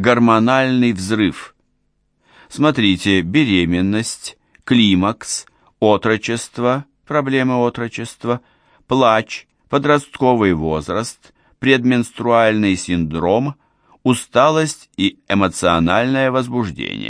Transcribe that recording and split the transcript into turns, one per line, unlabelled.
Гормональный взрыв. Смотрите беременность, климакс, отрочество, проблемы отрочества, плач, подростковый возраст, предменструальный синдром, усталость и эмоциональное возбуждение –